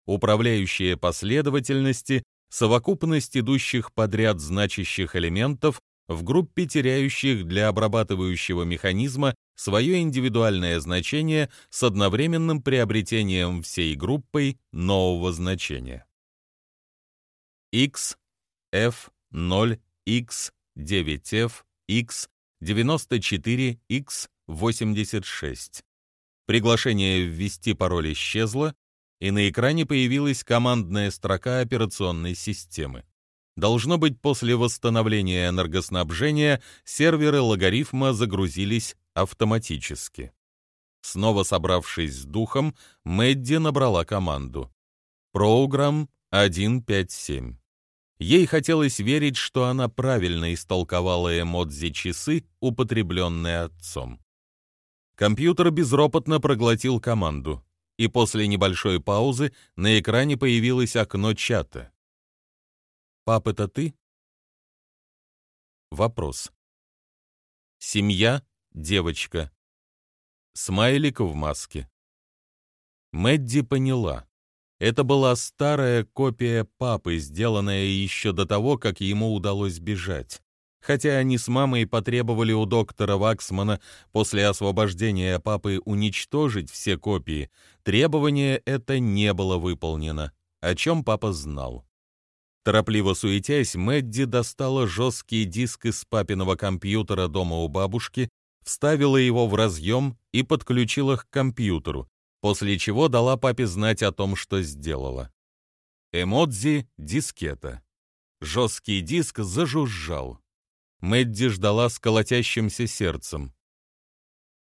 Управляющие последовательности — совокупность идущих подряд значащих элементов в группе теряющих для обрабатывающего механизма свое индивидуальное значение с одновременным приобретением всей группой нового значения. X, F, 0, X, 9F, X, 94, X, 86. Приглашение ввести пароль исчезло, и на экране появилась командная строка операционной системы. Должно быть, после восстановления энергоснабжения серверы логарифма загрузились автоматически. Снова собравшись с духом, Мэдди набрала команду. Программ 157. Ей хотелось верить, что она правильно истолковала эмодзи часы, употребленные отцом. Компьютер безропотно проглотил команду, и после небольшой паузы на экране появилось окно чата. «Пап, это ты?» Вопрос. Семья, девочка. Смайлик в маске. Мэдди поняла. Это была старая копия папы, сделанная еще до того, как ему удалось бежать. Хотя они с мамой потребовали у доктора Ваксмана после освобождения папы уничтожить все копии, требование это не было выполнено, о чем папа знал. Торопливо суетясь, Мэдди достала жесткий диск из папиного компьютера дома у бабушки, вставила его в разъем и подключила к компьютеру, после чего дала папе знать о том, что сделала. Эмодзи — дискета. Жесткий диск зажужжал. Мэдди ждала с колотящимся сердцем.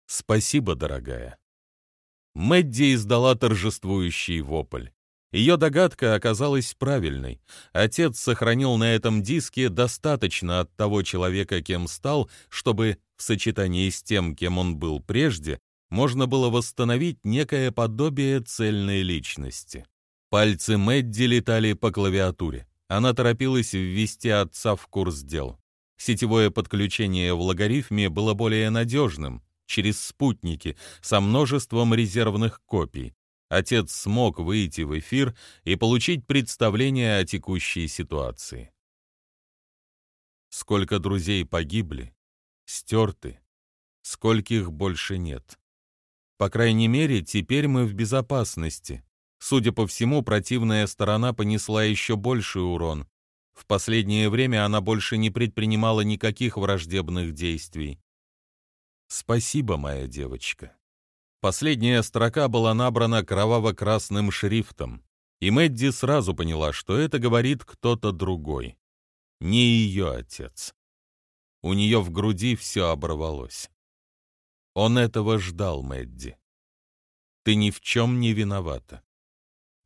«Спасибо, дорогая». Мэдди издала торжествующий вопль. Ее догадка оказалась правильной. Отец сохранил на этом диске достаточно от того человека, кем стал, чтобы в сочетании с тем, кем он был прежде, можно было восстановить некое подобие цельной личности. Пальцы Мэдди летали по клавиатуре. Она торопилась ввести отца в курс дел. Сетевое подключение в логарифме было более надежным, через спутники, со множеством резервных копий. Отец смог выйти в эфир и получить представление о текущей ситуации. Сколько друзей погибли, стерты, скольких больше нет. По крайней мере, теперь мы в безопасности. Судя по всему, противная сторона понесла еще больший урон. В последнее время она больше не предпринимала никаких враждебных действий. Спасибо, моя девочка. Последняя строка была набрана кроваво-красным шрифтом, и Мэдди сразу поняла, что это говорит кто-то другой. Не ее отец. У нее в груди все оборвалось. Он этого ждал, Мэдди. Ты ни в чем не виновата.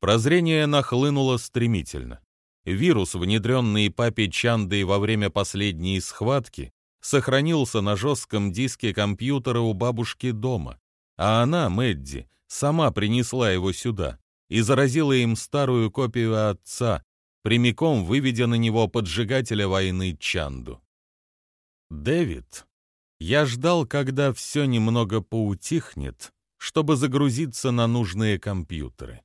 Прозрение нахлынуло стремительно. Вирус, внедренный папе Чандой во время последней схватки, сохранился на жестком диске компьютера у бабушки дома, а она, Мэдди, сама принесла его сюда, и заразила им старую копию отца, прямиком выведя на него поджигателя войны Чанду. Дэвид, я ждал, когда все немного поутихнет, чтобы загрузиться на нужные компьютеры.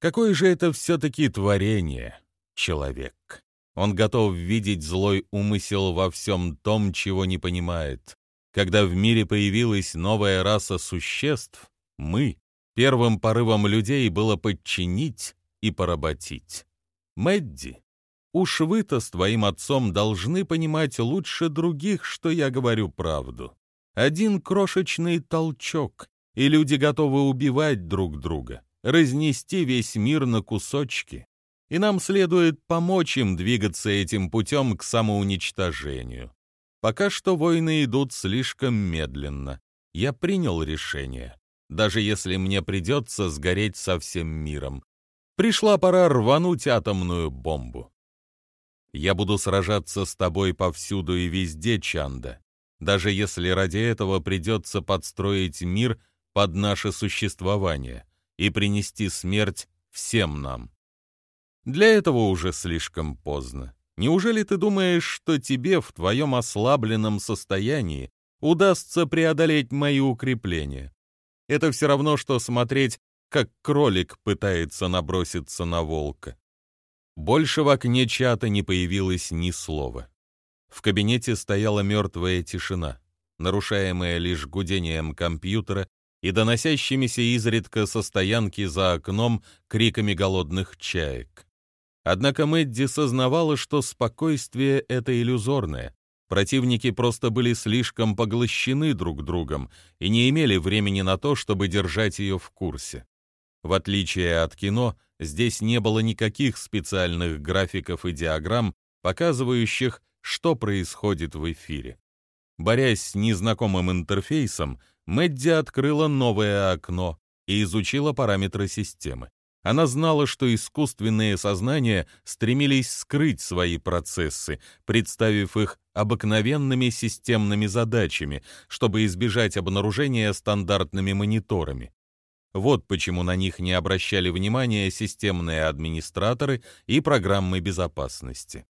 Какое же это все-таки творение, человек. Он готов видеть злой умысел во всем том, чего не понимает. Когда в мире появилась новая раса существ, мы, первым порывом людей было подчинить и поработить. Мэдди, Уж вы-то с твоим отцом должны понимать лучше других, что я говорю правду. Один крошечный толчок, и люди готовы убивать друг друга, разнести весь мир на кусочки. И нам следует помочь им двигаться этим путем к самоуничтожению. Пока что войны идут слишком медленно. Я принял решение. Даже если мне придется сгореть со всем миром. Пришла пора рвануть атомную бомбу. Я буду сражаться с тобой повсюду и везде, Чанда, даже если ради этого придется подстроить мир под наше существование и принести смерть всем нам. Для этого уже слишком поздно. Неужели ты думаешь, что тебе в твоем ослабленном состоянии удастся преодолеть мои укрепления? Это все равно, что смотреть, как кролик пытается наброситься на волка. Больше в окне чата не появилось ни слова. В кабинете стояла мертвая тишина, нарушаемая лишь гудением компьютера и доносящимися изредка со стоянки за окном криками голодных чаек. Однако Мэдди сознавала, что спокойствие — это иллюзорное. Противники просто были слишком поглощены друг другом и не имели времени на то, чтобы держать ее в курсе. В отличие от кино, здесь не было никаких специальных графиков и диаграмм, показывающих, что происходит в эфире. Борясь с незнакомым интерфейсом, Мэдди открыла новое окно и изучила параметры системы. Она знала, что искусственные сознания стремились скрыть свои процессы, представив их обыкновенными системными задачами, чтобы избежать обнаружения стандартными мониторами. Вот почему на них не обращали внимания системные администраторы и программы безопасности.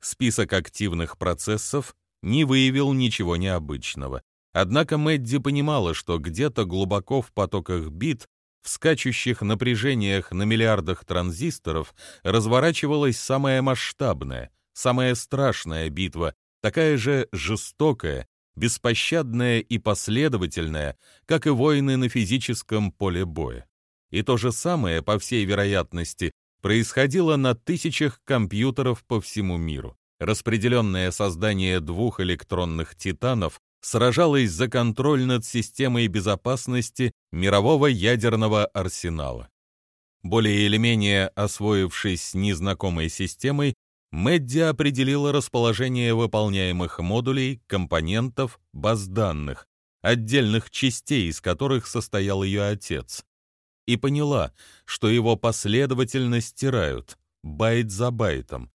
Список активных процессов не выявил ничего необычного. Однако Мэдди понимала, что где-то глубоко в потоках бит, в скачущих напряжениях на миллиардах транзисторов, разворачивалась самая масштабная, самая страшная битва, такая же жестокая беспощадная и последовательная, как и войны на физическом поле боя. И то же самое, по всей вероятности, происходило на тысячах компьютеров по всему миру. Распределенное создание двух электронных титанов сражалось за контроль над системой безопасности мирового ядерного арсенала. Более или менее освоившись с незнакомой системой, Мэдди определила расположение выполняемых модулей, компонентов, баз данных, отдельных частей, из которых состоял ее отец, и поняла, что его последовательно стирают, байт за байтом.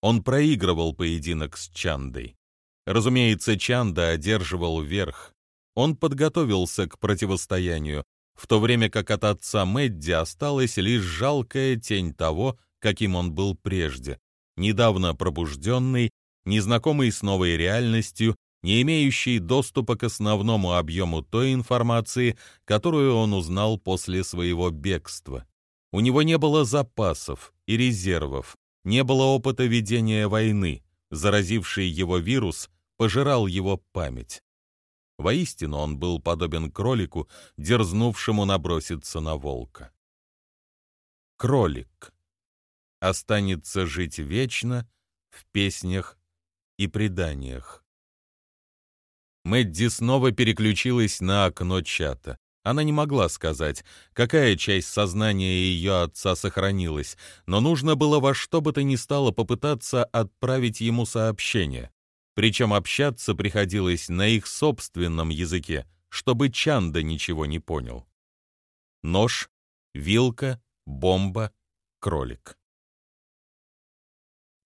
Он проигрывал поединок с Чандой. Разумеется, Чанда одерживал верх. Он подготовился к противостоянию, в то время как от отца Мэдди осталась лишь жалкая тень того, каким он был прежде, недавно пробужденный, незнакомый с новой реальностью, не имеющий доступа к основному объему той информации, которую он узнал после своего бегства. У него не было запасов и резервов, не было опыта ведения войны, заразивший его вирус пожирал его память. Воистину он был подобен кролику, дерзнувшему наброситься на волка. Кролик останется жить вечно в песнях и преданиях. Мэдди снова переключилась на окно чата. Она не могла сказать, какая часть сознания ее отца сохранилась, но нужно было во что бы то ни стало попытаться отправить ему сообщение. Причем общаться приходилось на их собственном языке, чтобы Чанда ничего не понял. Нож, вилка, бомба, кролик.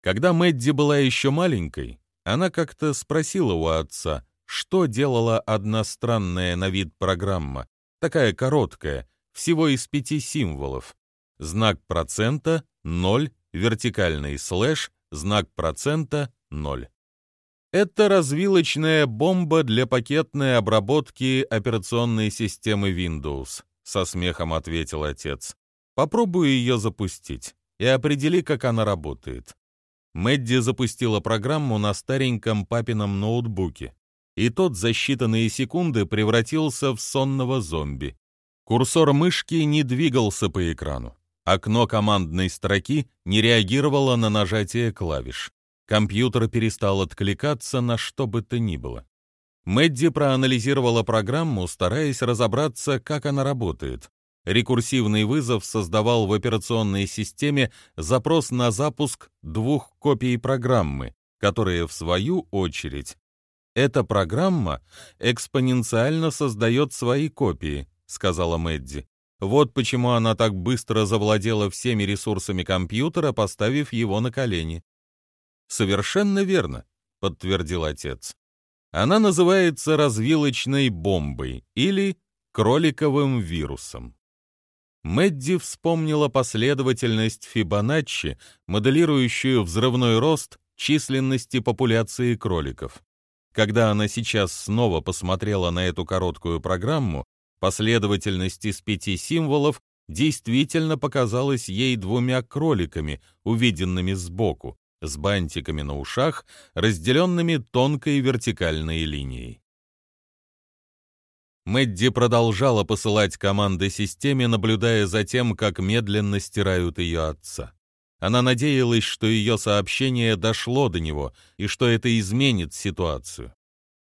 Когда Мэдди была еще маленькой, она как-то спросила у отца, что делала одна странная на вид программа, такая короткая, всего из пяти символов, знак процента 0, вертикальный слэш, знак процента 0. Это развилочная бомба для пакетной обработки операционной системы Windows, со смехом ответил отец. Попробую ее запустить и определи, как она работает. Мэдди запустила программу на стареньком папином ноутбуке, и тот за считанные секунды превратился в сонного зомби. Курсор мышки не двигался по экрану. Окно командной строки не реагировало на нажатие клавиш. Компьютер перестал откликаться на что бы то ни было. Мэдди проанализировала программу, стараясь разобраться, как она работает. Рекурсивный вызов создавал в операционной системе запрос на запуск двух копий программы, которые, в свою очередь, эта программа экспоненциально создает свои копии, сказала Мэдди. Вот почему она так быстро завладела всеми ресурсами компьютера, поставив его на колени. Совершенно верно, подтвердил отец. Она называется развилочной бомбой или кроликовым вирусом. Мэдди вспомнила последовательность Фибоначчи, моделирующую взрывной рост численности популяции кроликов. Когда она сейчас снова посмотрела на эту короткую программу, последовательность из пяти символов действительно показалась ей двумя кроликами, увиденными сбоку, с бантиками на ушах, разделенными тонкой вертикальной линией. Мэдди продолжала посылать команды системе, наблюдая за тем, как медленно стирают ее отца. Она надеялась, что ее сообщение дошло до него и что это изменит ситуацию.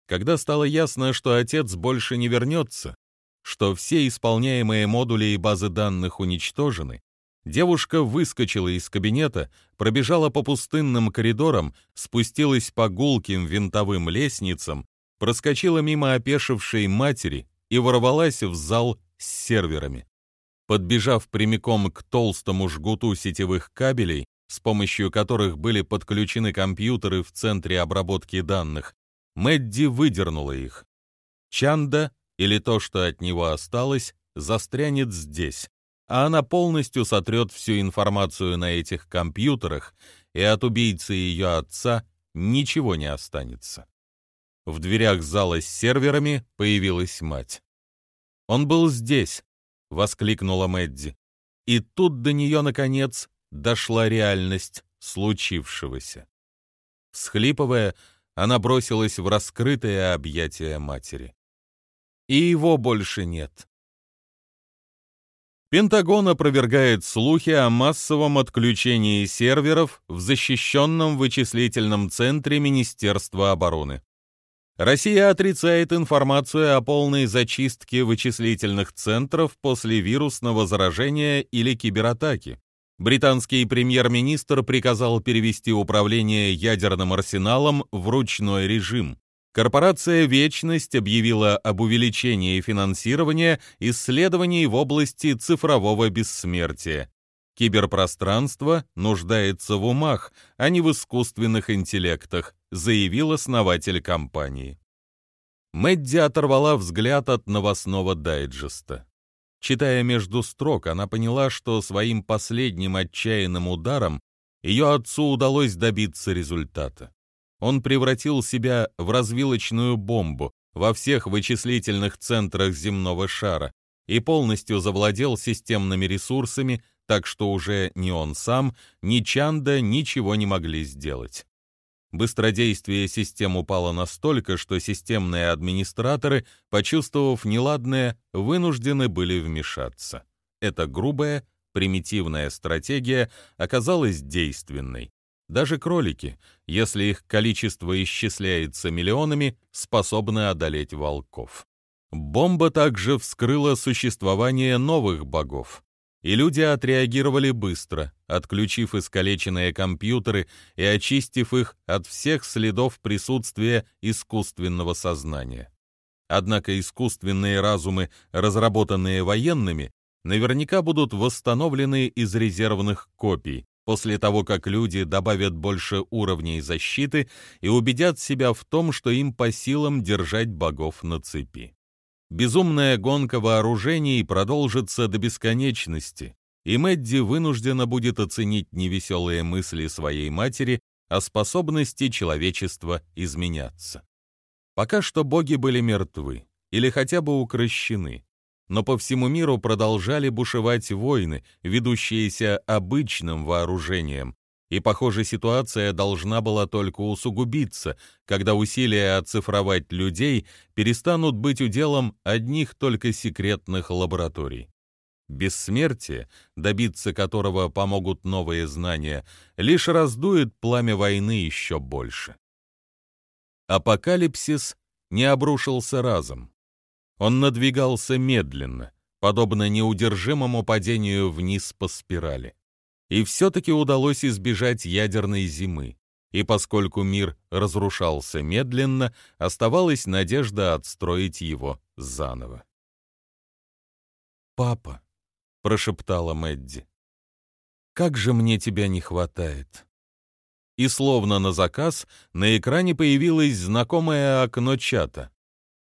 Когда стало ясно, что отец больше не вернется, что все исполняемые модули и базы данных уничтожены, девушка выскочила из кабинета, пробежала по пустынным коридорам, спустилась по гулким винтовым лестницам проскочила мимо опешившей матери и ворвалась в зал с серверами. Подбежав прямиком к толстому жгуту сетевых кабелей, с помощью которых были подключены компьютеры в центре обработки данных, Мэдди выдернула их. Чанда, или то, что от него осталось, застрянет здесь, а она полностью сотрет всю информацию на этих компьютерах, и от убийцы ее отца ничего не останется. В дверях зала с серверами появилась мать. «Он был здесь!» — воскликнула Мэдди. И тут до нее, наконец, дошла реальность случившегося. Схлипывая, она бросилась в раскрытое объятие матери. И его больше нет. Пентагон опровергает слухи о массовом отключении серверов в защищенном вычислительном центре Министерства обороны. Россия отрицает информацию о полной зачистке вычислительных центров после вирусного заражения или кибератаки. Британский премьер-министр приказал перевести управление ядерным арсеналом в ручной режим. Корпорация «Вечность» объявила об увеличении финансирования исследований в области цифрового бессмертия. Киберпространство нуждается в умах, а не в искусственных интеллектах, заявил основатель компании. Мэдди оторвала взгляд от новостного дайджеста. Читая между строк, она поняла, что своим последним отчаянным ударом ее отцу удалось добиться результата. Он превратил себя в развилочную бомбу во всех вычислительных центрах земного шара и полностью завладел системными ресурсами, так что уже ни он сам, ни Чанда ничего не могли сделать. Быстродействие систем упало настолько, что системные администраторы, почувствовав неладное, вынуждены были вмешаться. Эта грубая, примитивная стратегия оказалась действенной. Даже кролики, если их количество исчисляется миллионами, способны одолеть волков. Бомба также вскрыла существование новых богов. И люди отреагировали быстро, отключив искалеченные компьютеры и очистив их от всех следов присутствия искусственного сознания. Однако искусственные разумы, разработанные военными, наверняка будут восстановлены из резервных копий, после того, как люди добавят больше уровней защиты и убедят себя в том, что им по силам держать богов на цепи. Безумная гонка вооружений продолжится до бесконечности, и Мэдди вынуждена будет оценить невеселые мысли своей матери о способности человечества изменяться. Пока что боги были мертвы или хотя бы укращены, но по всему миру продолжали бушевать войны, ведущиеся обычным вооружением, и, похоже, ситуация должна была только усугубиться, когда усилия оцифровать людей перестанут быть уделом одних только секретных лабораторий. Бессмертие, добиться которого помогут новые знания, лишь раздует пламя войны еще больше. Апокалипсис не обрушился разом. Он надвигался медленно, подобно неудержимому падению вниз по спирали. И все-таки удалось избежать ядерной зимы. И поскольку мир разрушался медленно, оставалась надежда отстроить его заново. «Папа», — прошептала Мэдди, — «как же мне тебя не хватает!» И словно на заказ на экране появилось знакомое окно чата.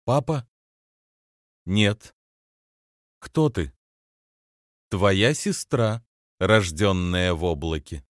«Папа?» «Нет». «Кто ты?» «Твоя сестра», рожденная в облаке.